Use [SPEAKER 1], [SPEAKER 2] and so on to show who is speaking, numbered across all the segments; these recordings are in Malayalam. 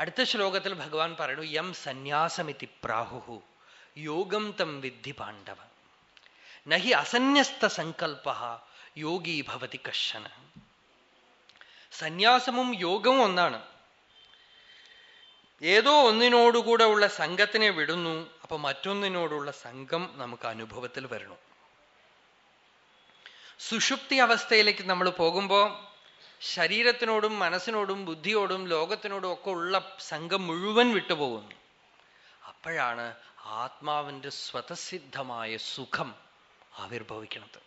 [SPEAKER 1] അടുത്ത ശ്ലോകത്തിൽ ഭഗവാൻ പറയുന്നു യം സന്യാസമിതി പ്രാഹുഹു യോഗം തം വിദ്ധി പാണ്ഡവ നഹി അസന്യസ്ത സങ്കല്പ യോഗി ഭവതി കശന സന്യാസമും യോഗവും ഒന്നാണ്. ഏതോ ഒന്നിനോടുകൂടെ ഉള്ള സംഘത്തിനെ വിടുന്നു അപ്പൊ മറ്റൊന്നിനോടുള്ള സംഘം നമുക്ക് അനുഭവത്തിൽ വരണം. സുഷുപ്തി അവസ്ഥയിലേക്ക് നമ്മൾ പോകുമ്പോൾ ശരീരത്തിനോടും മനസ്സിനോടും ബുദ്ധിയോടും ലോകത്തിനോടും ഒക്കെ ഉള്ള സംഘം മുഴുവൻ വിട്ടുപോകുന്നു. അപ്പോഴാണ് ആത്മാവിന്റെ സ്വതസിദ്ധമായ സുഖം ആവിർഭവിക്കുന്നത്.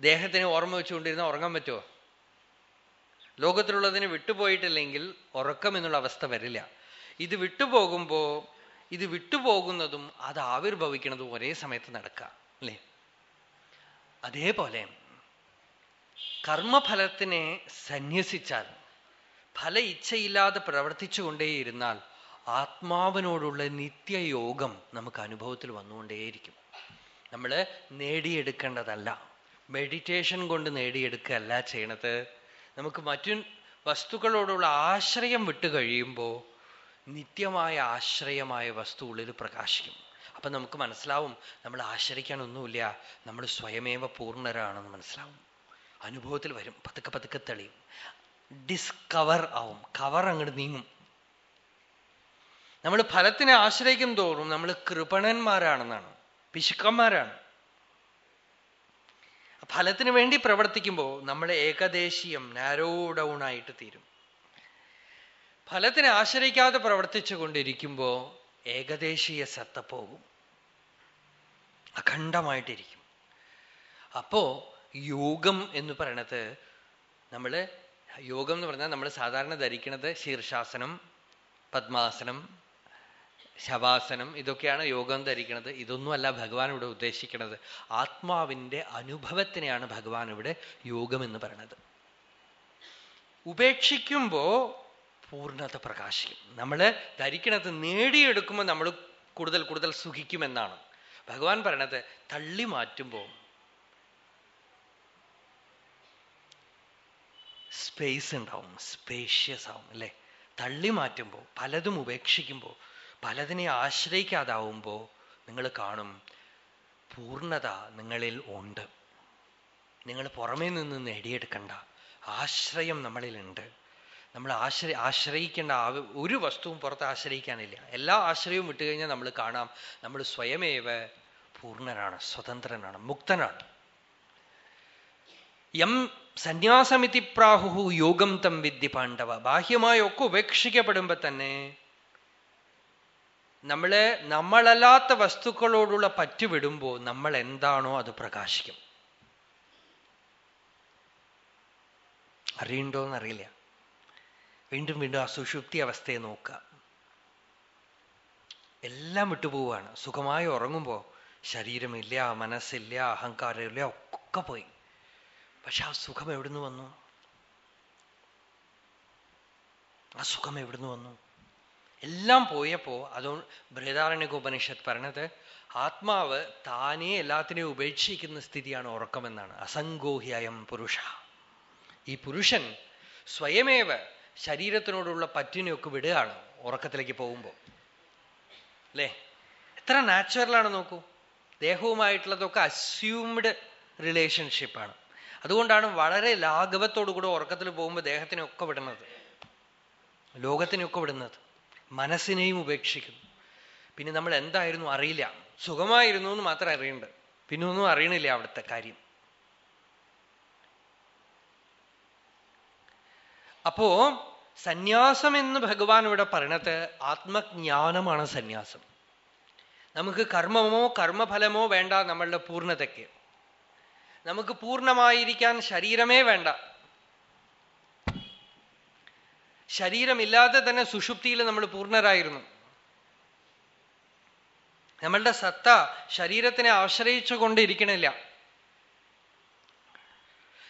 [SPEAKER 1] ദേഹത്തിന് ഓർമ്മ വെച്ചുകൊണ്ടിരുന്ന ഉറങ്ങാൻ പറ്റുമോ? ലോകത്തിലുള്ളതിന് വിട്ടുപോയിട്ടില്ലെങ്കിൽ ഉറക്കം എന്നുള്ള അവസ്ഥ വരില്ല. ഇത് വിട്ടുപോകുമ്പോൾ ഇത് വിട്ടുപോകുന്നതും അത് ആവിർഭവിക്കുന്നതും ഒരേ സമയത്ത് നടക്കുക അല്ലേ? അതേപോലെ കർമ്മഫലത്തിനെ സന്യസിച്ചാൽ ഫല ഇച്ഛയില്ലാതെ പ്രവർത്തിച്ചുകൊണ്ടേയിരുന്നാൽ ആത്മാവിനോടുള്ള നിത്യയോഗം നമുക്ക് അനുഭവത്തിൽ വന്നുകൊണ്ടേയിരിക്കും. നമ്മൾ നേടിയെടുക്കേണ്ടതല്ല. മെഡിറ്റേഷൻ കൊണ്ട് നേടിയെടുക്കുകയല്ല ചെയ്യണത്. നമുക്ക് മറ്റു വസ്തുക്കളോടുള്ള ആശ്രയം വിട്ടു കഴിയുമ്പോൾ നിത്യമായ ആശ്രയമായ വസ്തു ഉള്ളിൽ പ്രകാശിക്കും. അപ്പൊ നമുക്ക് മനസ്സിലാവും നമ്മൾ ആശ്രയിക്കാനൊന്നുമില്ല നമ്മൾ സ്വയമേവ പൂർണരാണെന്ന് മനസ്സിലാവും. അനുഭവത്തിൽ വരും. പതുക്കെ പതുക്കെ തെളിയും. ഡിസ്കവർ ആവും. കവർ അങ്ങോട്ട് നീങ്ങും. നമ്മൾ ഫലത്തിനെ ആശ്രയിക്കും തോറും നമ്മൾ കൃപണന്മാരാണെന്നാണ്. പിശുക്കന്മാരാണ്. ഫലത്തിന് വേണ്ടി പ്രവർത്തിക്കുമ്പോൾ നമ്മൾ ഏകദേശീയം നാരോ ഡൗൺ ആയിട്ട് തീരും. ഫലത്തിനെ ആശ്രയിക്കാതെ പ്രവർത്തിച്ചു കൊണ്ടിരിക്കുമ്പോൾ ഏകദേശീയ സത്ത പോകും. അഖണ്ഡമായിട്ടിരിക്കും. അപ്പോ യോഗം എന്ന് പറയണത് നമ്മൾ യോഗം എന്ന് പറഞ്ഞാൽ നമ്മൾ സാധാരണ ധരിക്കുന്നത് ശീർഷാസനം പത്മാസനം ശവാസനം ഇതൊക്കെയാണ് യോഗം ധരിക്കുന്നത് ഇതൊന്നുമല്ല ഭഗവാൻ ഇവിടെ ഉദ്ദേശിക്കുന്നത് ആത്മാവിന്റെ അനുഭവത്തിനെയാണ് ഭഗവാൻ ഇവിടെ യോഗം എന്ന് പറയുന്നത് ഉപേക്ഷിക്കുമ്പോ പൂർണത പ്രകാശിക്കും. നമ്മൾ ധരിക്കണത് നേടിയെടുക്കുമ്പോൾ നമ്മൾ കൂടുതൽ കൂടുതൽ സുഖിക്കുമെന്നാണ്. ഭഗവാൻ പറയണത് തള്ളി മാറ്റുമ്പോൾ സ്പേസ് ഉണ്ടാവും സ്പേഷ്യസ് ആവും അല്ലെ? തള്ളി മാറ്റുമ്പോൾ പലതും ഉപേക്ഷിക്കുമ്പോൾ പലതിനെ ആശ്രയിക്കാതാവുമ്പോൾ നിങ്ങൾ കാണും പൂർണത നിങ്ങളിൽ ഉണ്ട്. നിങ്ങൾ പുറമേ നിന്ന് നേടിയെടുക്കണ്ട. ആശ്രയം നമ്മളിലുണ്ട് നമ്മൾ ആശ്രയി ആശ്രയിക്കേണ്ട ഒരു വസ്തുവും പുറത്ത് ആശ്രയിക്കാനില്ല. എല്ലാ ആശ്രയവും വിട്ടുകഴിഞ്ഞാൽ നമ്മൾ കാണാം നമ്മൾ സ്വയമേവ പൂർണനാണ് സ്വതന്ത്രനാണ് മുക്തനാണ്. യം സന്യാസമിതി പ്രാഹു യോഗം തം വിദ്യ പാണ്ഡവ. ബാഹ്യമായൊക്കെ ഉപേക്ഷിക്കപ്പെടുമ്പോ തന്നെ നമ്മൾ നമ്മളല്ലാത്ത വസ്തുക്കളോടുള്ള പറ്റുവിടുമ്പോ നമ്മൾ എന്താണോ അത് പ്രകാശിക്കും. അറിയണ്ടോ അറിയില്ല വീണ്ടും വീണ്ടും ആ സുഷുപ്തി അവസ്ഥയെ നോക്കുക. എല്ലാം വിട്ടുപോവാണ് സുഖമായി ഉറങ്ങുമ്പോ ശരീരമില്ല മനസ്സില്ല അഹങ്കാരമില്ല ഒക്കെ പോയി. പക്ഷെ ആ സുഖം എവിടുന്ന് വന്നു? ആ സുഖം എവിടുന്ന് വന്നു? എല്ലാം പോയപ്പോ അതോ ബൃഹദാരണ്യക ഉപനിഷത്ത് പറഞ്ഞത് ആത്മാവ് താനേ എല്ലാത്തിനെയും ഉപേക്ഷിക്കുന്ന സ്ഥിതിയാണ് ഉറക്കമെന്നാണ്. അസംഗോഹ്യയം പുരുഷ. ഈ പുരുഷൻ സ്വയമേവ ശരീരത്തിനോടുള്ള പറ്റിനെയൊക്കെ വിടുകയാണ് ഉറക്കത്തിലേക്ക് പോകുമ്പോൾ. അല്ലേ? എത്ര നാച്ചുറലാണ് നോക്കൂ. ദേഹവുമായിട്ടുള്ളതൊക്കെ അസ്യൂംഡ് റിലേഷൻഷിപ്പാണ് അതുകൊണ്ടാണ് വളരെ ലാഘവത്തോടു കൂടെ ഉറക്കത്തിൽ പോകുമ്പോൾ ദേഹത്തിനൊക്കെ വിടുന്നത്. ലോകത്തിനൊക്കെ വിടുന്നത്. മനസ്സിനെയും ഉപേക്ഷിക്കുന്നു. പിന്നെ നമ്മൾ എന്തായിരുന്നു അറിയില്ല. സുഖമായിരുന്നു എന്ന് മാത്രം അറിയുന്നുണ്ട് പിന്നെ ഒന്നും അറിയണില്ല അവിടുത്തെ കാര്യം. അപ്പോ സന്യാസം എന്ന് ഭഗവാൻ ഇവിടെ പറയണത് ആത്മജ്ഞാനമാണ് സന്യാസം. നമുക്ക് കർമ്മമോ കർമ്മഫലമോ വേണ്ട നമ്മളുടെ പൂർണതയ്ക്ക്. നമുക്ക് പൂർണമായിരിക്കാൻ ശരീരമേ വേണ്ട. ശരീരമില്ലാതെ തന്നെ സുഷുപ്തിയിൽ നമ്മൾ പൂർണരായിരുന്നു. നമ്മളുടെ സത്ത ശരീരത്തിനെ ആശ്രയിച്ചു കൊണ്ടിരിക്കണില്ല.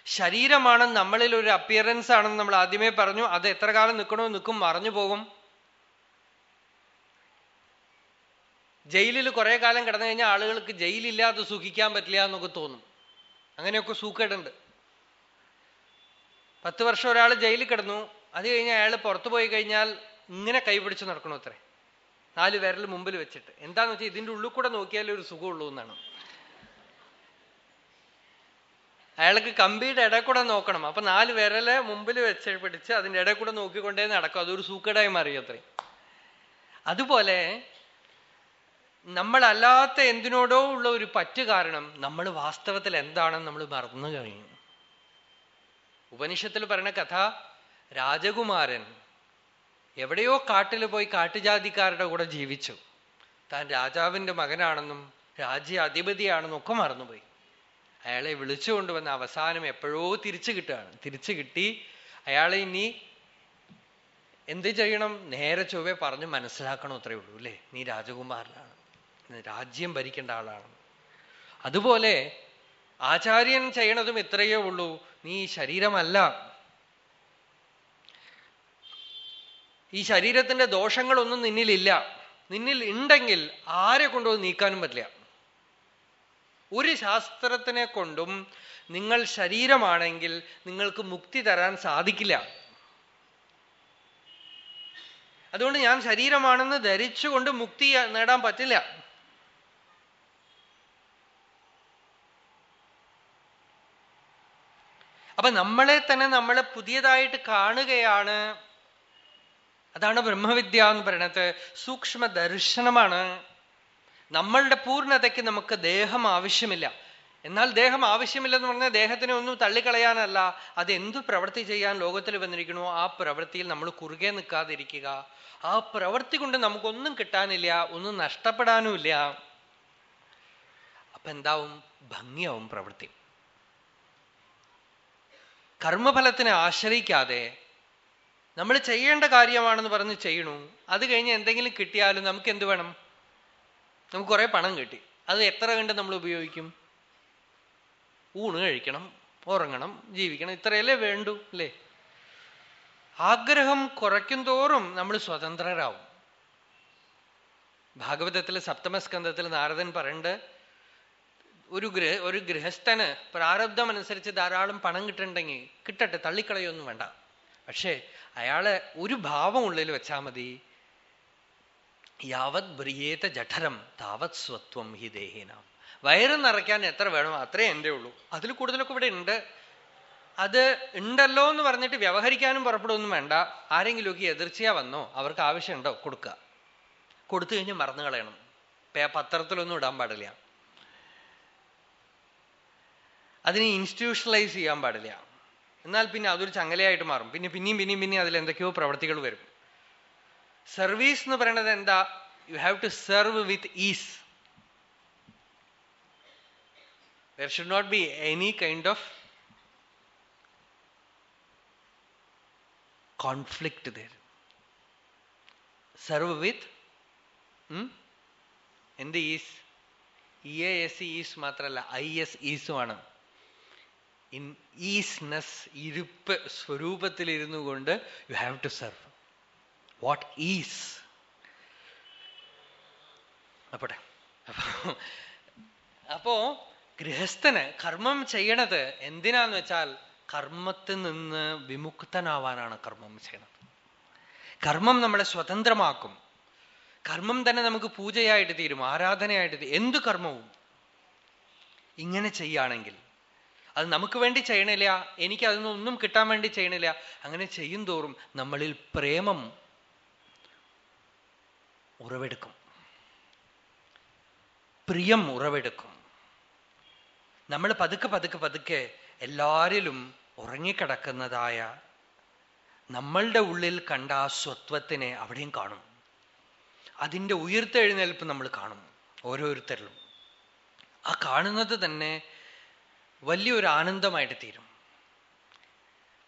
[SPEAKER 1] ശരീരമാണ് നമ്മളിൽ ഒരു അപ്പിയറൻസ് ആണെന്ന് നമ്മൾ ആദ്യമേ പറഞ്ഞു. അത് എത്ര കാലം നിൽക്കണോ നിൽക്കും മറഞ്ഞു പോകും. ജയിലിൽ കുറെ കാലം കിടന്നു കഴിഞ്ഞാൽ ആളുകൾക്ക് ജയിലില്ലാതെ സുഖിക്കാൻ പറ്റില്ല എന്നൊക്കെ തോന്നും. അങ്ങനെയൊക്കെ സൂക്കേടുണ്ട്. പത്ത് വർഷം ഒരാൾ ജയിലിൽ കിടന്നു. അത് കഴിഞ്ഞ് അയാൾ പുറത്തു പോയി കഴിഞ്ഞാൽ ഇങ്ങനെ കൈപിടിച്ച് നടക്കണു അത്രേ? നാല് വിരൽ മുമ്പിൽ വെച്ചിട്ട്. എന്താന്ന് വെച്ചാൽ ഇതിന്റെ ഉള്ളിൽ കൂടെ നോക്കിയാലേ ഒരു സുഖമുള്ളൂ എന്നാണ്. അയാൾക്ക് കമ്പിയുടെ ഇടയിൽ കൂടെ നോക്കണം. അപ്പൊ നാല് വിരൽ മുമ്പിൽ വെച്ച് പിടിച്ച് അതിന്റെ ഇടയിൽ കൂടെ നോക്കിക്കൊണ്ടേ നടക്കും. അതൊരു സൂക്കേടായി മാറി അത്രയും അതുപോലെ നമ്മളല്ലാത്ത എന്തിനോടോ ഉള്ള ഒരു പറ്റ് കാരണം നമ്മൾ വാസ്തവത്തിൽ എന്താണെന്ന് നമ്മൾ മറന്നു കഴിഞ്ഞു. ഉപനിഷത്തിൽ പറയുന്ന കഥ രാജകുമാരൻ എവിടെയോ കാട്ടിൽ പോയി കാട്ടുജാതിക്കാരുടെ കൂടെ ജീവിച്ചു. താൻ രാജാവിന്റെ മകനാണെന്നും രാജ്യ അധിപതിയാണെന്നും ഒക്കെ മറന്നുപോയി. അയാളെ വിളിച്ചു കൊണ്ടുവന്ന അവസാനം എപ്പോഴോ തിരിച്ചു കിട്ടുകയാണ്. തിരിച്ചു കിട്ടി. അയാളെ ഇനി എന്ത് ചെയ്യണം? നേരെ ചൊവ്വേ പറഞ്ഞ് മനസ്സിലാക്കണം അത്രേ ഉള്ളൂ അല്ലേ? നീ രാജകുമാരനാണ്. രാജ്യം ഭരിക്കേണ്ട ആളാണ്. അതുപോലെ ആചാര്യൻ ചെയ്യണതും ഇത്രയേ ഉള്ളൂ. നീ ശരീരമല്ല. ഈ ശരീരത്തിന്റെ ദോഷങ്ങളൊന്നും നിന്നിലില്ല. നിന്നിൽ ഉണ്ടെങ്കിൽ ആരെ കൊണ്ടോ നീക്കാനും പറ്റില്ല. ഒരു ശാസ്ത്രത്തിനെ കൊണ്ടും നിങ്ങൾ ശരീരമാണെങ്കിൽ നിങ്ങൾക്ക് മുക്തി തരാൻ സാധിക്കില്ല. അതുകൊണ്ട് ഞാൻ ശരീരമാണെന്ന് ധരിച്ചുകൊണ്ട് മുക്തി നേടാൻ പറ്റില്ല. അപ്പൊ നമ്മളെ തന്നെ നമ്മൾ പുതിയതായിട്ട് കാണുകയാണ്. അതാണ് ബ്രഹ്മവിദ്യ എന്ന് പറയുന്നത്. സൂക്ഷ്മ ദർശനമാണ്. നമ്മളുടെ പൂർണതയ്ക്ക് നമുക്ക് ദേഹം ആവശ്യമില്ല. എന്നാൽ ദേഹം ആവശ്യമില്ലെന്ന് പറഞ്ഞാൽ ദേഹത്തിനെ ഒന്നും തള്ളിക്കളയാനല്ല. അത് എന്തു പ്രവൃത്തി ചെയ്യാൻ ലോകത്തിൽ വന്നിരിക്കണോ ആ പ്രവൃത്തിയിൽ നമ്മൾ കുറുകെ നിൽക്കാതിരിക്കുക. ആ പ്രവൃത്തി കൊണ്ട് നമുക്കൊന്നും കിട്ടാനില്ല ഒന്നും നഷ്ടപ്പെടാനുമില്ല. അപ്പൊ എന്താവും? ഭംഗിയാവും പ്രവൃത്തി. കർമ്മഫലത്തിനെ ആശ്രയിക്കാതെ നമ്മൾ ചെയ്യേണ്ട കാര്യമാണെന്ന് പറഞ്ഞ് ചെയ്യണു. അത് കഴിഞ്ഞ് എന്തെങ്കിലും കിട്ടിയാലും നമുക്ക് എന്ത് വേണം? നമുക്ക് കുറെ പണം കിട്ടി. അത് എത്ര കണ്ട് നമ്മൾ ഉപയോഗിക്കും? ഊണ് കഴിക്കണം ഉറങ്ങണം ജീവിക്കണം ഇത്രയല്ലേ വേണ്ടു അല്ലേ? ആഗ്രഹം കുറയ്ക്കും തോറും നമ്മൾ സ്വതന്ത്രരാവും. ഭാഗവതത്തിൽ സപ്തമസ്കന്ധത്തിൽ നാരദൻ പറയുന്നുണ്ട് ഒരു ഗൃഹ ഒരു ഗൃഹസ്ഥന് പ്രാരബ്ധം അനുസരിച്ച് ധാരാളം പണം കിട്ടുന്നുണ്ടെങ്കിൽ കിട്ടട്ടെ തള്ളിക്കളയൊന്നും വേണ്ട. പക്ഷേ അയാളെ ഒരു ഭാവം ഉള്ളിൽ വെച്ചാൽ മതി. യാവത് ബ്രിയേത ജഠരം താവത് സ്വത്വം ഹി ദേഹിനാം. വയറ് നിറയ്ക്കാൻ എത്ര വേണോ അത്രേ എന്റെ ഉള്ളൂ. അതിൽ കൂടുതലൊക്കെ ഇവിടെ ഉണ്ട്. അത് ഉണ്ടല്ലോ എന്ന് പറഞ്ഞിട്ട് വ്യവഹരിക്കാനും പുറപ്പെടുമൊന്നും വേണ്ട. ആരെങ്കിലുമൊക്കെ എതിർച്ചയാ വന്നോ അവർക്ക് ആവശ്യമുണ്ടോ കൊടുക്കുക. കൊടുത്തു കഴിഞ്ഞ് മറന്നു കളയണം പത്രത്തിലൊന്നും ഇടാൻ പാടില്ല. അതിനെ ഇൻസ്റ്റിറ്റ്യൂഷണലൈസ് ചെയ്യാൻ പാടില്ല. എന്നാൽ പിന്നെ അതൊരു ചങ്ങലയായിട്ട് മാറും. പിന്നെ പിന്നെയും പിന്നെയും പിന്നെയും അതിൽ എന്തൊക്കെയോ പ്രവർത്തികൾ വരും. സർവീസ് എന്ന് പറയുന്നത് എന്താ? You have to serve with ease there should not be any kind of there serve with എന്ത് ease E A S ease മാത്രല്ല ഐ എസ് ഈസുമാണ് ഈസ്നെസ് ഇരുപ്പ് സ്വരൂപത്തിലിരുന്നു കൊണ്ട് you have to serve what is അപ്പോട്ടെ അപ്പോ ഗൃഹസ്ഥന് കർമ്മം ചെയ്യണത് എന്തിനാന്ന് വെച്ചാൽ കർമ്മത്തിൽ നിന്ന് വിമുക്തനാവാനാണ് കർമ്മം ചെയ്യണത്. കർമ്മം നമ്മളെ സ്വതന്ത്രമാക്കും. കർമ്മം തന്നെ നമുക്ക് പൂജയായിട്ട് തീരും ആരാധനയായിട്ട് തീരും എന്തു കർമ്മവും ഇങ്ങനെ ചെയ്യുകയാണെങ്കിൽ അത് നമുക്ക് വേണ്ടി ചെയ്യണില്ല എനിക്ക് അതിനൊന്നും കിട്ടാൻ വേണ്ടി ചെയ്യണില്ല. അങ്ങനെ ചെയ്യും തോറും നമ്മളിൽ പ്രേമം ഉറവെടുക്കും. പ്രിയം ഉറവെടുക്കും. നമ്മൾ പതുക്കെ പതുക്കെ പതുക്കെ എല്ലാരിലും ഉറങ്ങിക്കിടക്കുന്നതായ നമ്മളുടെ ഉള്ളിൽ കണ്ട ആ സ്വത്വത്തിനെ അവിടെയും കാണും. അതിന്റെ ഉയർത്തെഴുന്നേൽപ്പ് നമ്മൾ കാണും ഓരോരുത്തരിലും. ആ കാണുന്നത് തന്നെ വലിയൊരു ആനന്ദമായിട്ട് തീരും.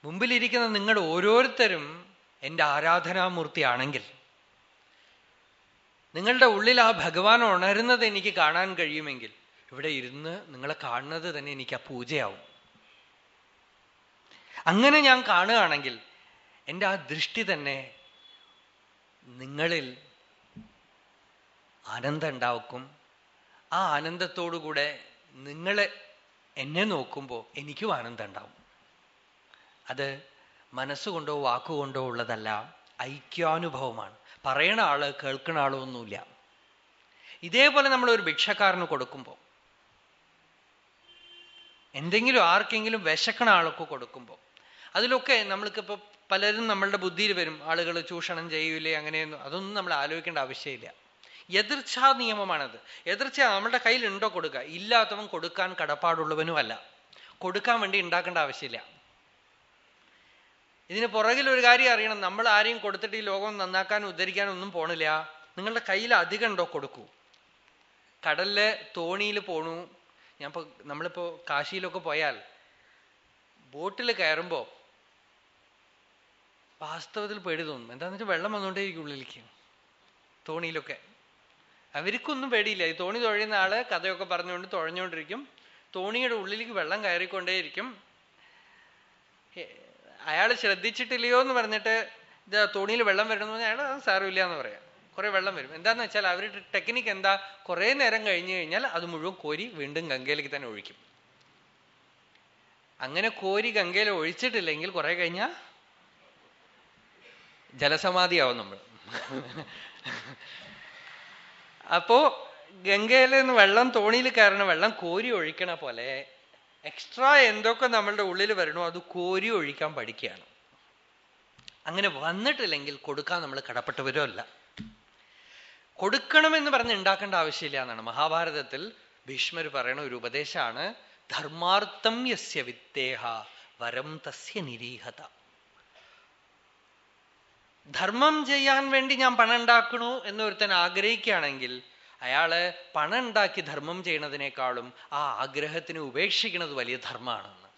[SPEAKER 1] മുമ്പിലിരിക്കുന്ന നിങ്ങൾ ഓരോരുത്തരും എന്റെ ആരാധനാമൂർത്തിയാണെങ്കിൽ നിങ്ങളുടെ ഉള്ളിൽ ആ ഭഗവാൻ ഉണരുന്നത് എനിക്ക് കാണാൻ കഴിയുമെങ്കിൽ ഇവിടെ ഇരുന്ന് നിങ്ങളെ കാണുന്നത് തന്നെ എനിക്ക് ആ പൂജയാവും. അങ്ങനെ ഞാൻ കാണുകയാണെങ്കിൽ എന്റെ ആ ദൃഷ്ടി തന്നെ നിങ്ങളിൽ ആനന്ദം ഉണ്ടാക്കും. ആ ആനന്ദത്തോടുകൂടെ നിങ്ങൾ എന്നെ നോക്കുമ്പോൾ എനിക്കും ആനന്ദം ഉണ്ടാവും അത് മനസ്സുകൊണ്ടോ വാക്കുകൊണ്ടോ ഉള്ളതല്ല ഐക്യാനുഭവമാണ്. പറയണ ആൾ കേൾക്കുന്ന ആളൊന്നുമില്ല. ഇതേപോലെ നമ്മൾ ഒരു ഭിക്ഷക്കാരന് കൊടുക്കുമ്പോൾ എന്തെങ്കിലും ആർക്കെങ്കിലും വിശക്കണ ആൾക്ക് കൊടുക്കുമ്പോൾ അതിലൊക്കെ നമ്മൾക്കിപ്പോൾ പലരും നമ്മളുടെ ബുദ്ധിയിൽ വരും. ആളുകൾ ചൂഷണം ചെയ്യൂലേ അങ്ങനെയൊന്നും അതൊന്നും നമ്മൾ ആലോചിക്കേണ്ട ആവശ്യമില്ല. എതിർച്ചാ നിയമമാണത്. എതിർച്ച നമ്മുടെ കയ്യിൽ ഉണ്ടോ കൊടുക്കുക. ഇല്ലാത്തവൻ കൊടുക്കാൻ കടപ്പാടുള്ളവനും അല്ല കൊടുക്കാൻ വേണ്ടി ഉണ്ടാക്കേണ്ട ആവശ്യമില്ല. ഇതിന് പുറകിൽ ഒരു കാര്യം അറിയണം. നമ്മൾ ആരെയും കൊടുത്തിട്ട് ഈ ലോകം നന്നാക്കാൻ ഉദ്ധരിക്കാനും ഒന്നും പോണില്ല. നിങ്ങളുടെ കയ്യിൽ അധികം ഉണ്ടോ കൊടുക്കൂ. കടലിൽ തോണിയിൽ പോണു. ഞാൻ ഇപ്പൊ നമ്മളിപ്പോ കാശിയിലൊക്കെ പോയാൽ ബോട്ടിൽ കയറുമ്പോ വാസ്തവത്തിൽ പേടി തോന്നും. എന്താന്ന് വെച്ചാൽ വെള്ളം വന്നുകൊണ്ടേയിരിക്കും ഉള്ളിലേക്ക് തോണിയിലൊക്കെ. അവർക്കൊന്നും പേടിയില്ല. ഈ തോണി തുഴയുന്ന ആൾ കഥയൊക്കെ പറഞ്ഞുകൊണ്ട് തുഴഞ്ഞുകൊണ്ടിരിക്കും തോണിയുടെ ഉള്ളിലേക്ക് വെള്ളം കയറിക്കൊണ്ടേയിരിക്കും. അയാൾ ശ്രദ്ധിച്ചിട്ടില്ലയോ എന്ന് പറഞ്ഞിട്ട് ഇത് തോണിയിൽ വെള്ളം വരണമെന്ന് അയാൾ സാരമില്ല എന്ന് പറയാം. കുറെ വെള്ളം വരും. എന്താന്ന് വെച്ചാൽ അവരുടെ ടെക്നിക്ക് എന്താ? കുറെ നേരം കഴിഞ്ഞു കഴിഞ്ഞാൽ അത് മുഴുവൻ കോരി വീണ്ടും ഗംഗയിലേക്ക് തന്നെ ഒഴിക്കും. അങ്ങനെ കോരി ഗംഗയിൽ ഒഴിച്ചിട്ടില്ലെങ്കിൽ കുറെ കഴിഞ്ഞാൽ ജലസമാധിയാവും നമ്മൾ. അപ്പോ ഗംഗയിൽ നിന്ന് വെള്ളം തോണിയിൽ കയറണ വെള്ളം കോരി ഒഴിക്കണ പോലെ എക്സ്ട്രാ എന്തൊക്കെ നമ്മളുടെ ഉള്ളിൽ വരണോ അത് കോരി ഒഴിക്കാൻ പഠിക്കുകയാണ്. അങ്ങനെ വന്നിട്ടില്ലെങ്കിൽ കൊടുക്കാൻ നമ്മൾ കടപ്പെട്ടവരോ അല്ല. കൊടുക്കണമെന്ന് പറഞ്ഞ് ഉണ്ടാക്കേണ്ട ആവശ്യമില്ല എന്നാണ്. മഹാഭാരതത്തിൽ ഭീഷ്മർ പറയണ ഒരു ഉപദേശമാണ് ധർമാർത്ഥം യസ്യ വിത്തേഹ വരം തസ്യ നിരീഹത. ധർമ്മം ചെയ്യാൻ വേണ്ടി ഞാൻ പണം ഉണ്ടാക്കണു എന്നൊരുത്തൻ ആഗ്രഹിക്കുകയാണെങ്കിൽ അയാൾ പണം ഉണ്ടാക്കി ധർമ്മം ചെയ്യുന്നതിനേക്കാളും ആ ആഗ്രഹത്തിന് ഉപേക്ഷിക്കുന്നത് വലിയ ധർമ്മമാണെന്ന്.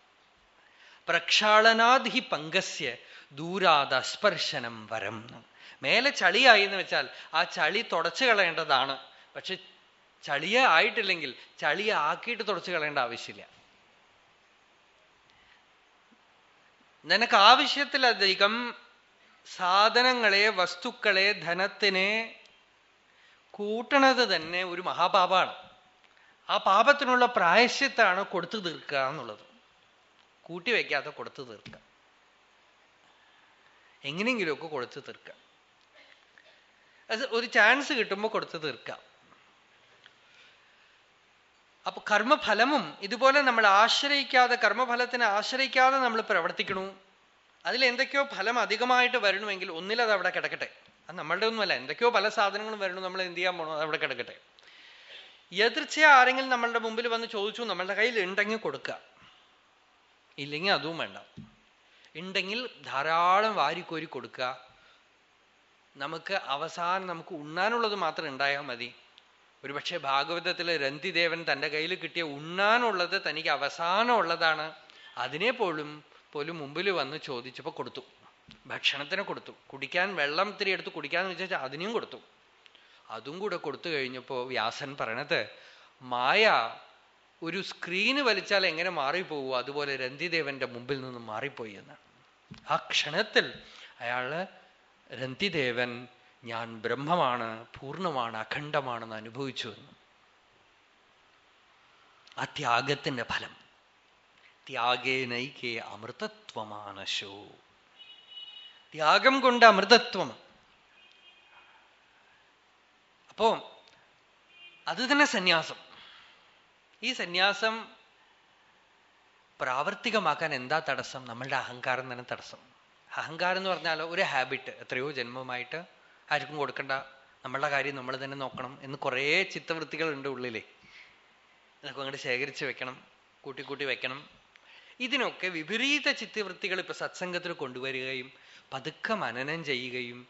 [SPEAKER 1] പ്രക്ഷാളനാദ് ഹി പങ്കസ്യ ദൂരാത് അസ്പർശനം വരം. മേലെ ചളിയായി എന്ന് വെച്ചാൽ ആ ചളി തുടച്ചു കളയേണ്ടതാണ്. പക്ഷെ ചളിയെ ആയിട്ടില്ലെങ്കിൽ ചളിയെ ആക്കിയിട്ട് തുടച്ചു കളയേണ്ട ആവശ്യമില്ല. നിനക്ക് ആവശ്യത്തിലധികം സാധനങ്ങളെ വസ്തുക്കളെ ധനത്തിനെ കൂട്ടണത് തന്നെ ഒരു മഹാപാപാണ്. ആ പാപത്തിനുള്ള പ്രായശ്യത്താണ് കൊടുത്തു തീർക്കുക എന്നുള്ളത്. കൂട്ടി വയ്ക്കാതെ കൊടുത്തു തീർക്കുക. എങ്ങനെയെങ്കിലുമൊക്കെ കൊടുത്തു തീർക്കുക. അത് ഒരു ചാൻസ് കിട്ടുമ്പോൾ കൊടുത്തു തീർക്കാം അപ്പൊ കർമ്മഫലമും ഇതുപോലെ നമ്മൾ ആശ്രയിക്കാതെ കർമ്മഫലത്തിനെ ആശ്രയിക്കാതെ നമ്മൾ പ്രവർത്തിക്കണു. അതിൽ എന്തൊക്കെയോ ഫലം അധികമായിട്ട് വരണമെങ്കിൽ ഒന്നിലത് അവിടെ കിടക്കട്ടെ. അത് നമ്മളുടെ ഒന്നുമല്ല. എന്തൊക്കെയോ പല സാധനങ്ങളും വരണം. നമ്മൾ എന്ത് ചെയ്യാൻ പോകണം അവിടെ കിടക്കട്ടെ. എതിർച്ച ആരെങ്കിലും നമ്മളുടെ മുമ്പിൽ വന്ന് ചോദിച്ചു നമ്മളുടെ കയ്യിൽ ഉണ്ടെങ്കിൽ കൊടുക്കുക ഇല്ലെങ്കിൽ അതും വേണ്ട. ഉണ്ടെങ്കിൽ ധാരാളം വാരിക്കോരി കൊടുക്കുക നമുക്ക് അവസാനം നമുക്ക് ഉണ്ണാനുള്ളത് മാത്രം ഉണ്ടായാൽ മതി. ഒരുപക്ഷെ ഭാഗവതത്തിൽ രന്തിദേവൻ തന്റെ കയ്യിൽ കിട്ടിയ ഉണ്ണാനുള്ളത് തനിക്ക് അവസാനം ഉള്ളതാണ്. പോലും പോലും മുമ്പിൽ വന്ന് ചോദിച്ചപ്പോൾ കൊടുത്തു. ഭക്ഷണത്തിന് കൊടുത്തു. കുടിക്കാൻ വെള്ളം ഇത്തിരി എടുത്ത് കുടിക്കാന്ന് വെച്ചാൽ അതിനെയും കൊടുത്തു. അതും കൂടെ കൊടുത്തു കഴിഞ്ഞപ്പോൾ വ്യാസൻ പറയണത് മായ ഒരു സ്ക്രീന് വലിച്ചാൽ എങ്ങനെ മാറിപ്പോവോ? അതുപോലെ രന്തിദേവന്റെ മുമ്പിൽ നിന്ന് മാറിപ്പോയി എന്നാണ് ആ ക്ഷണത്തിൽ അയാൾ രന്തിദേവൻ ഞാൻ ബ്രഹ്മമാണ് പൂർണമാണ് അഖണ്ഡമാണെന്ന് അനുഭവിച്ചു എന്ന്. ആ ത്യാഗത്തിന്റെ ഫലം. ത്യാഗേ നൈകേ അമൃതത്വമാനശോ. ത്യാഗം കൊണ്ട് അമൃതത്വം. അപ്പോ അത് തന്നെ സന്യാസം. ഈ സന്യാസം പ്രാവർത്തികമാക്കാൻ എന്താ തടസ്സം? നമ്മളുടെ അഹങ്കാരം തന്നെ തടസ്സം. അഹങ്കാരം എന്ന് പറഞ്ഞാൽ ഒരു ഹാബിറ്റ് എത്രയോ ജന്മമായിട്ട് ആർക്കും കൊടുക്കണ്ട. നമ്മളുടെ കാര്യം നമ്മൾ തന്നെ നോക്കണം എന്ന് കുറേ ചിത്തവൃത്തികൾ ഉണ്ട് ഉള്ളിലേ. അതൊക്കെ അങ്ങോട്ട് ശേഖരിച്ച് വെക്കണം കൂട്ടി കൂട്ടി വെക്കണം. ഇതിനൊക്കെ വിപരീത ചിത്തവൃത്തികൾ ഇപ്പൊ സത്സംഗത്തിൽ കൊണ്ടുവരികയും പതുക്കെ മനനം ചെയ്യുകയും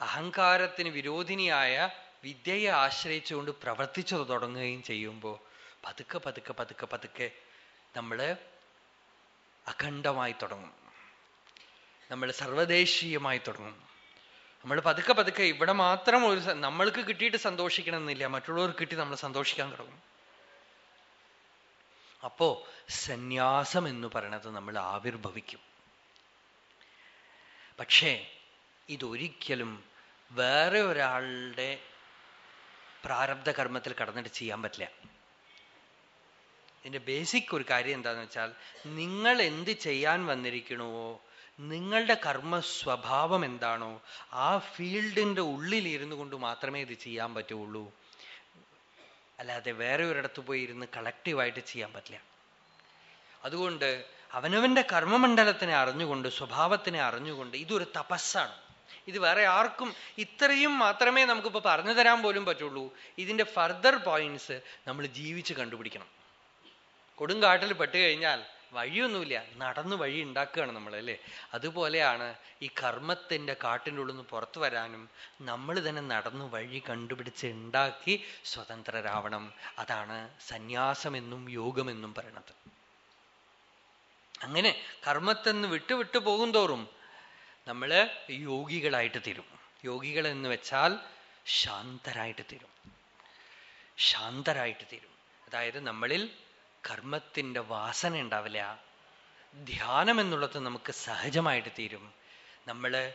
[SPEAKER 1] അഹങ്കാരത്തിന് വിരോധിനിയായ വിദ്യയെ ആശ്രയിച്ചുകൊണ്ട് പ്രവർത്തിച്ചു തുടങ്ങുകയും ചെയ്യുമ്പോൾ പതുക്കെ പതുക്കെ പതുക്കെ പതുക്കെ നമ്മൾ അഖണ്ഡമായി തുടങ്ങും. നമ്മൾ സർവദേശീയമായി തുടങ്ങും. നമ്മൾ പതുക്കെ പതുക്കെ ഇവിടെ മാത്രം ഒരു നമ്മൾക്ക് കിട്ടിയിട്ട് സന്തോഷിക്കണമെന്നില്ല മറ്റുള്ളവർക്ക് കിട്ടി നമ്മൾ സന്തോഷിക്കാൻ തുടങ്ങും. അപ്പോ സന്യാസം എന്ന് പറയണത് നമ്മൾ ആവിർഭവിക്കും. പക്ഷേ ഇതൊരിക്കലും വേറെ ഒരാളുടെ പ്രാരബ്ധ കർമ്മത്തിൽ കടന്നിട്ട് ചെയ്യാൻ പറ്റില്ല. ഇതിന്റെ ബേസിക് ഒരു കാര്യം എന്താന്ന് വെച്ചാൽ നിങ്ങൾ എന്ത് ചെയ്യാൻ വന്നിരിക്കണോ നിങ്ങളുടെ കർമ്മ സ്വഭാവം എന്താണോ ആ ഫീൽഡിന്റെ ഉള്ളിൽ ഇരുന്നു കൊണ്ട് മാത്രമേ ഇത് ചെയ്യാൻ പറ്റുള്ളൂ. അല്ലാതെ വേറെ ഒരിടത്ത് പോയി ഇരുന്ന് കളക്റ്റീവായിട്ട് ചെയ്യാൻ പറ്റില്ല. അതുകൊണ്ട് അവനവന്റെ കർമ്മമണ്ഡലത്തിനെ അറിഞ്ഞുകൊണ്ട് സ്വഭാവത്തിനെ അറിഞ്ഞുകൊണ്ട് ഇതൊരു തപസ്സാണ്. ഇത് വേറെ ആർക്കും ഇത്രയും മാത്രമേ നമുക്കിപ്പോ പറഞ്ഞു തരാൻ പോലും പറ്റുള്ളൂ. ഇതിന്റെ ഫർദർ പോയിന്റ്സ് നമ്മൾ ജീവിച്ച് കണ്ടുപിടിക്കണം. കൊടുങ്കാട്ടിൽ പെട്ട് കഴിഞ്ഞാൽ വഴിയൊന്നുമില്ല. നടന്ന് വഴി ഉണ്ടാക്കുകയാണ് നമ്മൾ അല്ലേ? അതുപോലെയാണ് ഈ കർമ്മത്തിന്റെ കാട്ടിന്റെ ഉള്ളിൽ നിന്ന് പുറത്തു വരാനും നമ്മൾ തന്നെ നടന്ന് വഴി കണ്ടുപിടിച്ച് ഉണ്ടാക്കി സ്വതന്ത്രരാവണം. അതാണ് സന്യാസമെന്നും യോഗമെന്നും പറയണത്. അങ്ങനെ കർമ്മത്തെന്ന് വിട്ടു വിട്ടു പോകും തോറും നമ്മൾ യോഗികളായിട്ട് തീരും. യോഗികൾ എന്ന് വെച്ചാൽ ശാന്തരായിട്ട് തീരും. ശാന്തരായിട്ട് തീരും. അതായത് നമ്മളിൽ കർമ്മത്തിന്റെ വാസന ഉണ്ടാവില്ല. ധ്യാനം എന്നുള്ളത് നമുക്ക് സഹജമായിട്ട് തീരും. നമ്മൾ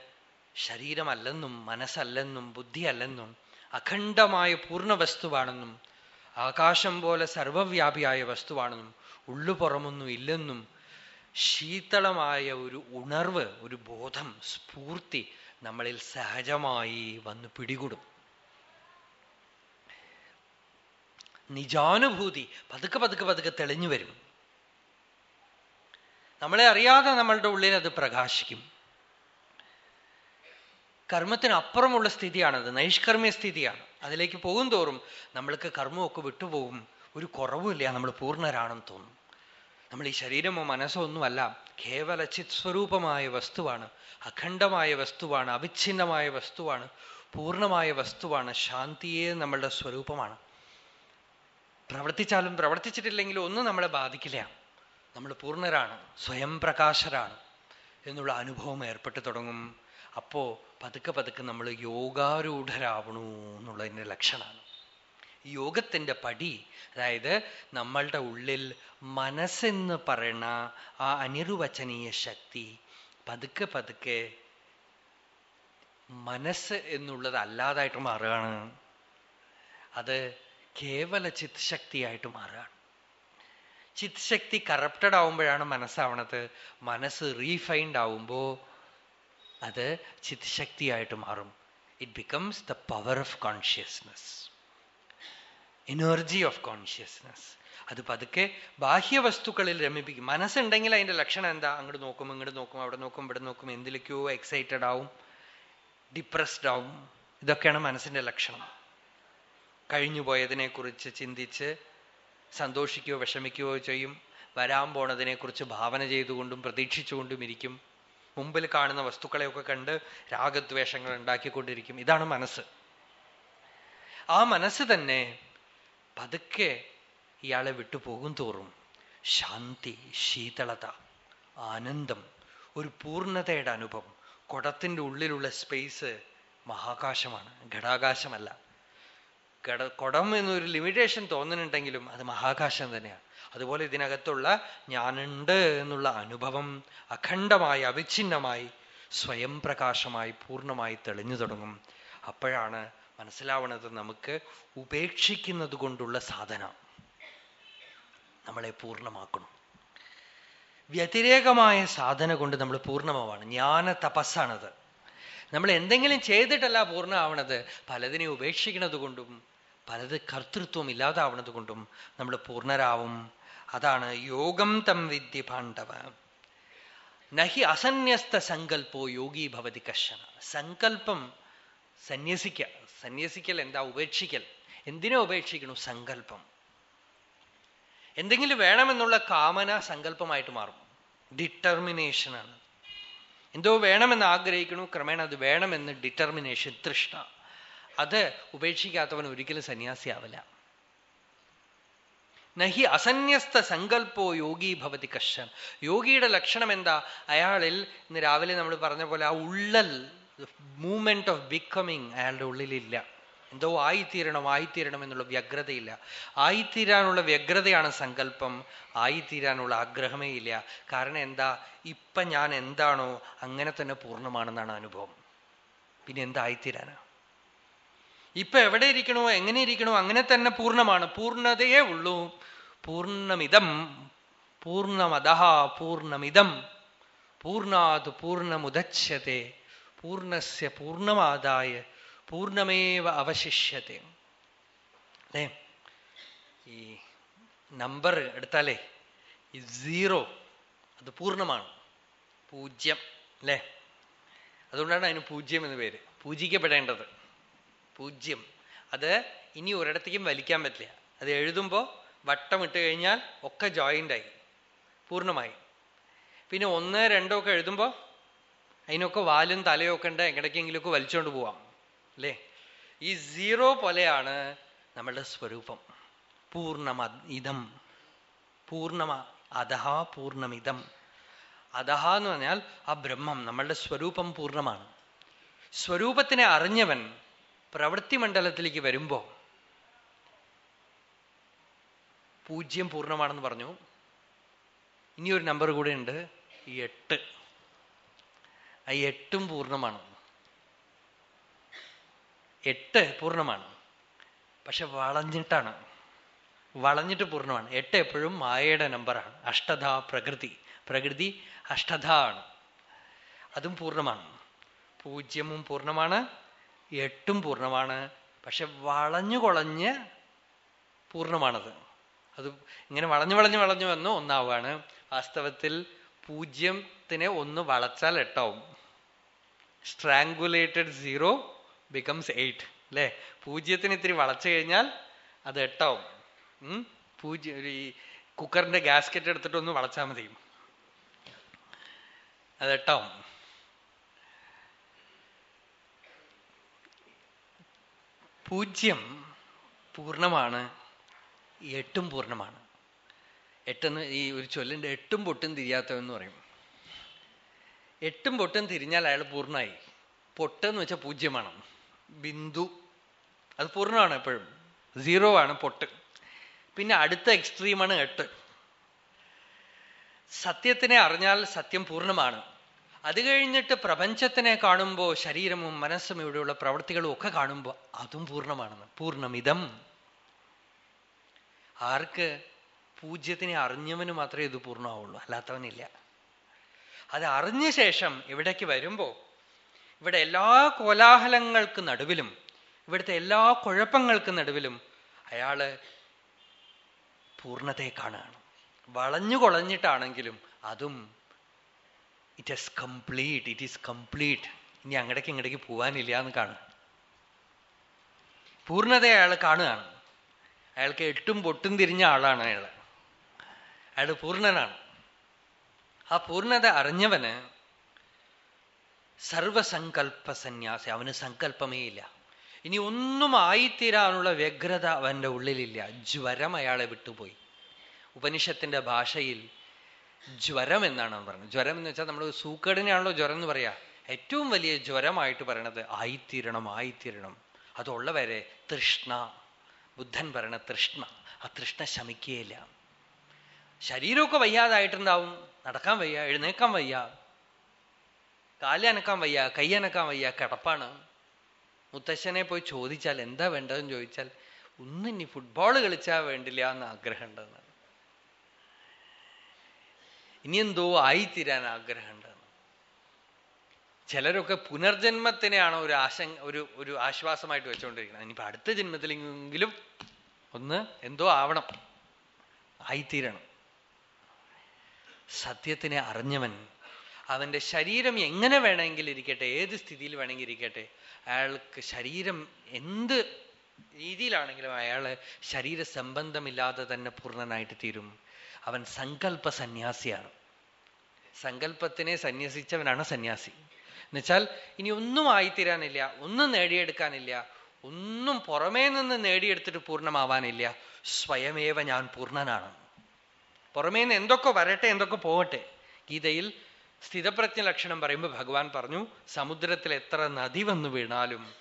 [SPEAKER 1] ശരീരമല്ലെന്നും മനസ്സല്ലെന്നും ബുദ്ധിയല്ലെന്നും അഖണ്ഡമായ പൂർണ വസ്തുവാണെന്നും ആകാശം പോലെ സർവവ്യാപിയായ വസ്തുവാണെന്നും ഉള്ളുപുറമൊന്നും ഇല്ലെന്നും ശീതളമായ ഒരു ഉണർവ് ഒരു ബോധം സ്ഫൂർത്തി നമ്മളിൽ സഹജമായി വന്ന് പിടികൂടും. നിജാനുഭൂതി പതുക്കെ പതുക്കെ പതുക്കെ തെളിഞ്ഞു വരും. നമ്മളെ അറിയാതെ നമ്മളുടെ ഉള്ളിൽ അത് പ്രകാശിക്കും. കർമ്മത്തിനപ്പുറമുള്ള സ്ഥിതിയാണത് നൈഷ്കർമ്മ്യ സ്ഥിതിയാണ്. അതിലേക്ക് പോകും തോറും നമ്മൾക്ക് കർമ്മമൊക്കെ വിട്ടുപോകും. ഒരു കുറവുമില്ല നമ്മൾ പൂർണരാണെന്ന് തോന്നും. നമ്മൾ ഈ ശരീരമോ മനസ്സോ ഒന്നുമല്ല കേവല ചിത് സ്വരൂപമായ വസ്തുവാണ് അഖണ്ഡമായ വസ്തുവാണ് അവിഛിന്നമായ വസ്തുവാണ് പൂർണമായ വസ്തുവാണ് ശാന്തിയെ നമ്മളുടെ സ്വരൂപമാണ്. പ്രവർത്തിച്ചാലും പ്രവർത്തിച്ചിട്ടില്ലെങ്കിലും ഒന്നും നമ്മളെ ബാധിക്കില്ല. നമ്മൾ പൂർണരാണ് സ്വയം പ്രകാശരാണ് എന്നുള്ള അനുഭവം ഏർപ്പെട്ടു തുടങ്ങും. അപ്പോ പതുക്കെ പതുക്കെ നമ്മൾ യോഗാരൂഢരാവണു എന്നുള്ളതിന്റെ ലക്ഷണമാണ്. യോഗത്തിന്റെ പടി അതായത് നമ്മളുടെ ഉള്ളിൽ മനസ്സെന്ന് പറയുന്ന ആ അനിർവചനീയ ശക്തി പതുക്കെ പതുക്കെ മനസ്സ് എന്നുള്ളത് അല്ലാതായിട്ട് മാറുകയാണ്. അത് കേവല ചിത് ശക്തിയായിട്ട് മാറുകയാണ്. ചിത് ശക്തി കറപ്റ്റഡ് ആവുമ്പോഴാണ് മനസ്സാവണത്. മനസ്സ് റീഫൈൻഡ് ആവുമ്പോ അത് ചിത് ശക്തിയായിട്ട് മാറും. It becomes the power of consciousness energy of consciousness അത് പതുക്കെ ബാഹ്യ ബാഹ്യവസ്തുക്കളിൽ രമിപ്പിക്കും. മനസ്സുണ്ടെങ്കിൽ അതിന്റെ ലക്ഷണം എന്താ? അങ്ങോട്ട് നോക്കും ഇങ്ങോട്ട് നോക്കും അവിടെ നോക്കും ഇവിടെ നോക്കും എന്തിലേക്കോ എക്സൈറ്റഡ് ആവും ഡിപ്രസ്ഡ് ആവും. ഇതൊക്കെയാണ് മനസ്സിന്റെ ലക്ഷണം. കഴിഞ്ഞു പോയതിനെ കുറിച്ച് ചിന്തിച്ച് സന്തോഷിക്കുകയോ വിഷമിക്കുകയോ ചെയ്യും. വരാൻ പോണതിനെ കുറിച്ച് ഭാവന ചെയ്തുകൊണ്ടും പ്രതീക്ഷിച്ചുകൊണ്ടും ഇരിക്കും. മുമ്പിൽ കാണുന്ന വസ്തുക്കളെയൊക്കെ കണ്ട് രാഗദ്വേഷങ്ങൾ ഉണ്ടാക്കിക്കൊണ്ടിരിക്കും. ഇതാണ് മനസ്സ്. ആ മനസ്സ് തന്നെ പതുക്കെ ഇയാളെ വിട്ടുപോകും തോറും. ശാന്തി ശീതളത ആനന്ദം ഒരു പൂർണതയുടെ അനുഭവം. കുടത്തിന്റെ ഉള്ളിലുള്ള സ്പേസ് മഹാകാശമാണ്. ഘടാകാശമല്ല. ഘട കുടം എന്നൊരു ലിമിറ്റേഷൻ തോന്നുന്നുണ്ടെങ്കിലും അത് മഹാകാശം തന്നെയാണ്. അതുപോലെ ഇതിനകത്തുള്ള ഞാനുണ്ട് എന്നുള്ള അനുഭവം അഖണ്ഡമായി അവിഛിന്നമായി സ്വയം പ്രകാശമായി പൂർണമായി തെളിഞ്ഞു തുടങ്ങും. അപ്പോഴാണ് മനസ്സിലാവണത് നമുക്ക് ഉപേക്ഷിക്കുന്നത് കൊണ്ടുള്ള സാധന. നമ്മളെ പൂർണമാക്കണം. വ്യതിരേകമായ സാധന കൊണ്ട് നമ്മൾ പൂർണമാവാണ്. ജ്ഞാന തപസ്സാണത്. നമ്മൾ എന്തെങ്കിലും ചെയ്തിട്ടല്ല പൂർണമാവണത്. പലതിനെ ഉപേക്ഷിക്കുന്നത് കൊണ്ടും പലത് കർത്തൃത്വം ഇല്ലാതാവണത് കൊണ്ടും നമ്മൾ പൂർണരാവും അതാണ് യോഗം തം വിദ്യ പാണ്ഡവ നഹി അസന്യസ്ത സങ്കല്പോ യോഗി ഭവതി കർശന സങ്കല്പം സന്യസിക്ക. സന്യസിക്കൽ എന്താ? ഉപേക്ഷിക്കൽ. എന്തിനെ ഉപേക്ഷിക്കണു സങ്കല്പം എന്തെങ്കിലും വേണമെന്നുള്ള കാമന സങ്കല്പമായിട്ട് മാറും. ഡിറ്റർമിനേഷനാണ് എന്തോ വേണമെന്ന് ആഗ്രഹിക്കണു ക്രമേണ അത് വേണമെന്ന് ഡിറ്റർമിനേഷൻ തൃഷ്ണ. അത് ഉപേക്ഷിക്കാത്തവൻ ഒരിക്കലും സന്യാസിയാവില്ല. നഹി അസന്യസ്ത സങ്കല്പോ യോഗി ഭവതി കഷൻ യോഗിയുടെ ലക്ഷണം എന്താ അയാളിൽ ഇന്ന് രാവിലെ നമ്മൾ പറഞ്ഞ പോലെ ആ ഉള്ളൽ മൂവ്മെന്റ് ഓഫ് ബിക്കമിങ് അയാളുടെ ഉള്ളിലില്ല. എന്തോ ആയിത്തീരണം ആയിത്തീരണം എന്നുള്ള വ്യഗ്രതയില്ല. ആയിത്തീരാനുള്ള വ്യഗ്രതയാണ് സങ്കല്പം ആയിത്തീരാനുള്ള ആഗ്രഹമേ ഇല്ല. കാരണം എന്താ? ഇപ്പൊ ഞാൻ എന്താണോ അങ്ങനെ തന്നെ പൂർണമാണെന്നാണ് അനുഭവം. പിന്നെ എന്താ ആയിത്തീരാനാ? ഇപ്പൊ എവിടെ ഇരിക്കണോ എങ്ങനെ ഇരിക്കണോ അങ്ങനെ തന്നെ പൂർണമാണ്. പൂർണതയേ ഉള്ളൂ. പൂർണമിതം. പൂർണമത പൂർണമിതം. പൂർണാത് പൂർണമുദച്ഛത്തെ. പൂർണസ്യ പൂർണമാതായ പൂർണമേവ അവശിഷ്യത്തെ. അല്ലേ ഈ നമ്പർ എടുത്താലേ ഈ സീറോ അത് പൂർണമാണ്. പൂജ്യം അല്ലേ? അതുകൊണ്ടാണ് അതിന് പൂജ്യം എന്ന് പേര്. പൂജിക്കപ്പെടേണ്ടത്. പൂജ്യം. അത് ഇനി ഒരിടത്തേക്കും വലിക്കാൻ പറ്റില്ല. അത് എഴുതുമ്പോൾ വട്ടമിട്ട് കഴിഞ്ഞാൽ ഒക്കെ ജോയിന്റ് ആയി. പൂർണമായി. പിന്നെ ഒന്ന് രണ്ടോ ഒക്കെ എഴുതുമ്പോൾ അതിനൊക്കെ വാലും തലയും ഒക്കെ ഉണ്ട്. എങ്ങടേക്കെങ്കിലുമൊക്കെ വലിച്ചുകൊണ്ട് പോവാം. അല്ലേ? ഈ സീറോ പോലെയാണ് നമ്മളുടെ സ്വരൂപം. പൂർണമ ഇതം. പൂർണമ അധഹ പൂർണമിതം. അധഹ എന്ന് പറഞ്ഞാൽ ആ ബ്രഹ്മം. നമ്മളുടെ സ്വരൂപം പൂർണമാണ്. സ്വരൂപത്തിനെ അറിഞ്ഞവൻ പ്രവൃത്തി മണ്ഡലത്തിലേക്ക് വരുമ്പോ പൂജ്യം പൂർണമാണെന്ന് പറഞ്ഞു. ഇനിയൊരു നമ്പർ കൂടെ ഉണ്ട്. എട്ട്. ആ എട്ടും പൂർണമാണ്. എട്ട് പൂർണമാണ്. പക്ഷെ വളഞ്ഞിട്ടാണ്. വളഞ്ഞിട്ട് പൂർണമാണ്. എട്ട് എപ്പോഴും മായയുടെ നമ്പറാണ് അഷ്ടധ പ്രകൃതി. പ്രകൃതി അഷ്ടധ ആണ്. അതും പൂർണമാണ്. പൂജ്യവും പൂർണമാണ്. എട്ടും പൂർണമാണ്. പക്ഷെ വളഞ്ഞു കൊളഞ്ഞ് പൂർണമാണത്. അത് ഇങ്ങനെ വളഞ്ഞു വളഞ്ഞു വളഞ്ഞു വന്ന് ഒന്നാവുകയാണ്. വാസ്തവത്തിൽ പൂജ്യത്തിനെ ഒന്ന് വളച്ചാൽ എട്ടാവും. സ്ട്രാങ്കുലേറ്റഡ് സീറോ ബിക്കംസ് എയ്റ്റ് അല്ലേ? പൂജ്യത്തിന് ഇത്തിരി വളച്ചു കഴിഞ്ഞാൽ അത് എട്ടാവും. പൂജ്യം ഈ കുക്കറിന്റെ ഗ്യാസ്കറ്റ് എടുത്തിട്ട് ഒന്ന് വളച്ചാൽ മതി. അത് എട്ടാവും. പൂജ്യം പൂർണമാണ് എട്ടും പൂർണമാണ് എട്ടെന്ന് ഈ ഒരു ചൊല്ലിന്റെ എട്ടും പൊട്ടും തിരിയാത്തവെന്ന് പറയും. എട്ടും പൊട്ടും തിരിഞ്ഞാൽ അയാൾ പൂർണമായി പൊട്ടെന്ന് വെച്ചാൽ പൂജ്യമാണ്. ബിന്ദു അത് പൂർണമാണ് എപ്പോഴും. സീറോ ആണ് പൊട്ട്. പിന്നെ അടുത്ത എക്സ്ട്രീമാണ് എട്ട്. സത്യത്തിനെ അറിഞ്ഞാൽ സത്യം പൂർണമാണ്. അത് കഴിഞ്ഞിട്ട് പ്രപഞ്ചത്തിനെ കാണുമ്പോൾ ശരീരവും മനസ്സും ഇവിടെയുള്ള പ്രവൃത്തികളും ഒക്കെ കാണുമ്പോൾ അതും പൂർണമാണെന്ന്. പൂർണമിതം. ആർക്ക് പൂജ്യത്തിനെ അറിഞ്ഞവന് മാത്രമേ ഇത് പൂർണമാവുള്ളൂ. അല്ലാത്തവനില്ല. അത് അറിഞ്ഞ ശേഷം ഇവിടേക്ക് വരുമ്പോൾ ഇവിടെ എല്ലാ കോലാഹലങ്ങൾക്ക് നടുവിലും ഇവിടുത്തെ എല്ലാ കുഴപ്പങ്ങൾക്ക് നടുവിലും അയാൾ പൂർണതയെ കാണുകയാണ്. വളഞ്ഞു കൊളഞ്ഞിട്ടാണെങ്കിലും അതും it is complete it is complete ഇനി അങ്ങടേക്ക് ഇങ്ങടേക്ക് പോവാനില്ല എന്ന് കാണുക പൂർണത അയാൾ കാണുകയാണ്. അയാൾക്ക് എട്ടും പൊട്ടും തിരിഞ്ഞ ആളാണ് അയാൾ അയാൾ പൂർണനാണ്. ആ പൂർണത അറിഞ്ഞവന് സർവസങ്കല്പ സന്യാസി അവന് സങ്കല്പമേ ഇല്ല. ഇനി ഒന്നും ആയിത്തീരാനുള്ള വ്യഗ്രത അവന്റെ ഉള്ളിലില്ല. ജ്വരം അയാളെ വിട്ടുപോയി. ഉപനിഷത്തിന്റെ ഭാഷയിൽ ജ്വരം എന്നാണ് പറയുന്നത് ജ്വരം എന്ന് വെച്ചാൽ നമ്മൾ സൂക്കേടിനെയാണല്ലോ ജ്വരം എന്ന് പറയാ. ഏറ്റവും വലിയ ജ്വരമായിട്ട് പറയണത് ആയിത്തീരണം ആയിത്തീരണം. അതുള്ളവരെ തൃഷ്ണ. ബുദ്ധൻ പറയണ തൃഷ്ണ. ആ തൃഷ്ണ ശമിക്കുകയില്ല ശരീരമൊക്കെ വയ്യാതായിട്ടുണ്ടാവും. നടക്കാൻ വയ്യ എഴുന്നേക്കാൻ വയ്യ. കാലനക്കാൻ വയ്യ കൈയനക്കാൻ വയ്യ കിടപ്പാണ്. മുത്തശ്ശനെ പോയി ചോദിച്ചാൽ എന്താ വേണ്ടതെന്ന് ചോദിച്ചാൽ ഒന്നും ഇനി ഫുട്ബോൾ കളിച്ചാൽ വേണ്ടില്ല എന്ന് ആഗ്രഹമുണ്ടെന്ന് ഇനി എന്തോ ആയിത്തീരാൻ ആഗ്രഹമുണ്ട്. ചിലരൊക്കെ പുനർജന്മത്തിനെയാണ് ഒരു ആശങ്ക ഒരു ഒരു ആശ്വാസമായിട്ട് വെച്ചുകൊണ്ടിരിക്കുന്നത്. ഇനിയിപ്പോ അടുത്ത ജന്മത്തിലെങ്കിലും ഒന്ന് എന്തോ ആവണം. ആയിത്തീരണം. സത്യത്തിനെ അറിഞ്ഞവൻ അവന്റെ ശരീരം എങ്ങനെ വേണമെങ്കിൽ ഇരിക്കട്ടെ ഏത് സ്ഥിതിയിൽ വേണമെങ്കിൽ ഇരിക്കട്ടെ അയാൾക്ക് ശരീരം എന്ത് രീതിയിലാണെങ്കിലും അയാൾ ശരീര സംബന്ധമില്ലാതെ തന്നെ പൂർണനായിട്ട് തീരും. അവൻ സങ്കല്പ സന്യാസിയാണ് സങ്കല്പത്തിനെ സന്യസിച്ചവനാണ് സന്യാസി. എന്നുവെച്ചാൽ ഇനി ഒന്നും ആയിത്തീരാനില്ല ഒന്നും നേടിയെടുക്കാനില്ല ഒന്നും പുറമേ നിന്ന് നേടിയെടുത്തിട്ട് പൂർണമാവാനില്ല. സ്വയമേവ ഞാൻ പൂർണനാണ്. പുറമേ നിന്ന് എന്തൊക്കെ വരട്ടെ എന്തൊക്കെ പോകട്ടെ. ഗീതയിൽ സ്ഥിതപ്രജ്ഞ ലക്ഷണം പറയുമ്പോൾ ഭഗവാൻ പറഞ്ഞു സമുദ്രത്തിൽ എത്ര നദി വന്നു വീണാലും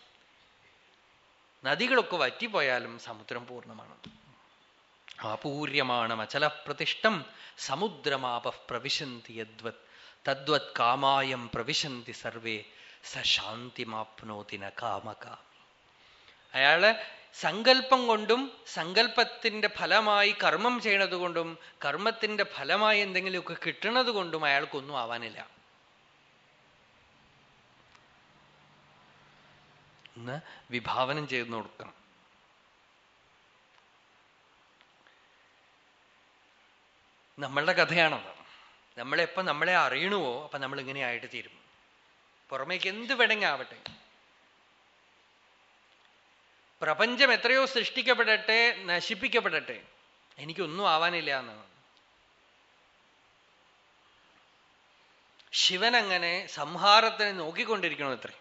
[SPEAKER 1] നദികളൊക്കെ വറ്റിപ്പോയാലും സമുദ്രം പൂർണമാണ്. ആപൂര്യമാണമചലപ്രതിഷ്ഠം സമുദ്രമാപ പ്രവിശന്തി യദ്വത്. തദ്വത് കാമായം പ്രവിശന്തി സർവേ. സ ശാന്തിമാപ്നോതി ന അയാൾ സങ്കല്പം കൊണ്ടും സങ്കല്പത്തിന്റെ ഫലമായി കർമ്മം ചെയ്യണത് കൊണ്ടും കർമ്മത്തിന്റെ ഫലമായി എന്തെങ്കിലുമൊക്കെ കിട്ടണത് കൊണ്ടും അയാൾക്കൊന്നും ആവാനില്ല. വിഭാവനം ചെയ്ത് കൊടുക്കണം. നമ്മളുടെ കഥയാണത്. നമ്മളെപ്പോ നമ്മളെ അറിയണുവോ അപ്പൊ നമ്മൾ ഇങ്ങനെ ആയിട്ട് തീരും. പുറമേക്ക് എന്ത് വേണമെങ്കിൽ പ്രപഞ്ചം എത്രയോ സൃഷ്ടിക്കപ്പെടട്ടെ നശിപ്പിക്കപ്പെടട്ടെ. എനിക്കൊന്നും ആവാനില്ല എന്നാണ് ശിവൻ അങ്ങനെ സംഹാരത്തിനെ നോക്കിക്കൊണ്ടിരിക്കണം അത്രേ.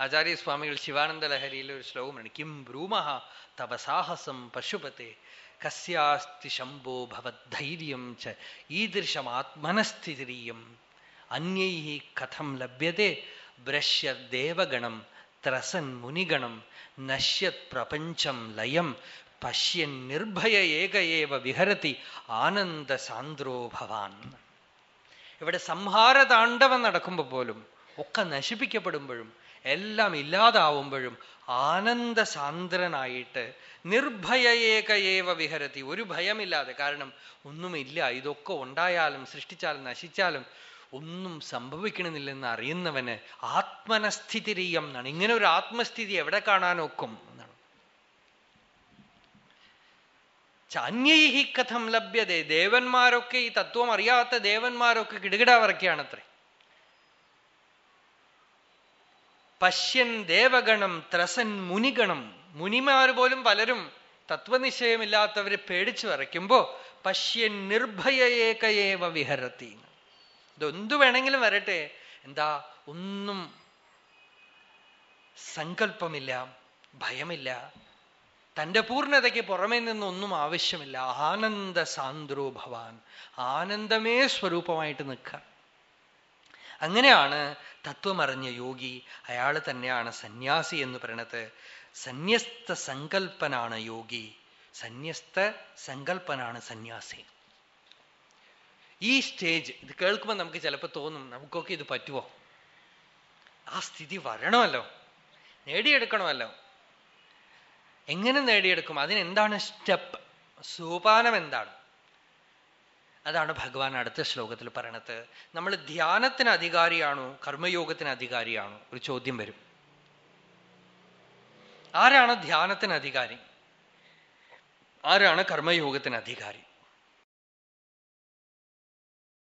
[SPEAKER 1] ആചാര്യസ്വാമികൾ ശിവാനന്ദ ലഹരിയിൽ ഒരു ശ്ലോകമാണ് കിം ബ്രൂമഹ തപസാഹസം പശുപത്തെ കസ്യാസ്തി ശംഭോ ഭവദ്ധൈര്യം ച ഈദൃശം ആത്മനസ്ഥിതിരീയം അന്യൈ കഥം ലഭ്യത്തെ ബ്രശ്യദേവഗണം ത്രസൻ മുനിഗണം നശ്യത് പ്രപഞ്ചം ലയം പശ്യൻ നിർഭയ ഏക ഏവ വിഹരതി ആനന്ദ സാന്ദ്രോ ഭവാൻ. ഇവിടെ സംഹാര താണ്ഡവം നടക്കുമ്പോൾ പോലും ഒക്കെ നശിപ്പിക്കപ്പെടുമ്പോഴും എല്ലാം ഇല്ലാതാവുമ്പോഴും ആനന്ദസാന്ദ്രനായിട്ട് സാന്ദ്രനായിട്ട് നിർഭയ ഏക ഏവ വിഹരത്തി ഒരു ഭയമില്ലാതെ കാരണം ഒന്നുമില്ല ഇതൊക്കെ ഉണ്ടായാലും സൃഷ്ടിച്ചാലും നശിച്ചാലും ഒന്നും സംഭവിക്കണമെന്നില്ലെന്ന് അറിയുന്നവന് ആത്മനസ്ഥിതിരീയം എന്നാണ്. ഇങ്ങനെ ഒരു ആത്മസ്ഥിതി എവിടെ കാണാനൊക്കും എന്നാണ്. അന്യൈഹി കഥം ലഭ്യത. ദേവന്മാരൊക്കെ ഈ തത്വം അറിയാത്ത ദേവന്മാരൊക്കെ കിടുകിട വരയ്ക്കുകയാണത്രേ. പശ്യൻ ദേവഗണം ത്രസൻ മുനിഗണം. മുനിമാർ പോലും പലരും തത്വനിശ്ചയമില്ലാത്തവര് പേടിച്ചു വരയ്ക്കുമ്പോ പശ്യൻ നിർഭയ ഏകയേവ വിഹരത്തി. ഇതെന്തു വേണമെങ്കിലും വരട്ടെ. എന്താ? ഒന്നും സങ്കല്പമില്ല ഭയമില്ല. തന്റെ പൂർണതയ്ക്ക് പുറമേ നിന്നൊന്നും ആവശ്യമില്ല. ആനന്ദ സാന്ദ്രോ ഭവാൻ. ആനന്ദമേ സ്വരൂപമായിട്ട് നിൽക്കുക. അങ്ങനെയാണ് തത്വമറിഞ്ഞ യോഗി അയാൾ തന്നെയാണ് സന്യാസി എന്ന് പറയണത്. സന്യസ്ത സങ്കല്പനാണ് യോഗി. സന്യസ്ത സങ്കല്പനാണ് സന്യാസി. ഈ സ്റ്റേജ് ഇത് കേൾക്കുമ്പോൾ നമുക്ക് ചിലപ്പോൾ തോന്നും നമുക്കൊക്കെ ഇത് പറ്റുമോ ആ സ്ഥിതി വരണമല്ലോ. നേടിയെടുക്കണമല്ലോ. എങ്ങനെ നേടിയെടുക്കും? അതിനെന്താണ് സ്റ്റെപ്പ്? സോപാനം എന്താണ്? അതാണ് ഭഗവാൻ അടുത്ത ശ്ലോകത്തിൽ പറയണത്. നമ്മൾ ധ്യാനത്തിന് അധികാരിയാണോ കർമ്മയോഗത്തിന് അധികാരിയാണോ? ഒരു ചോദ്യം വരും. ആരാണ് ധ്യാനത്തിന് അധികാരി? ആരാണ് കർമ്മയോഗത്തിന് അധികാരി?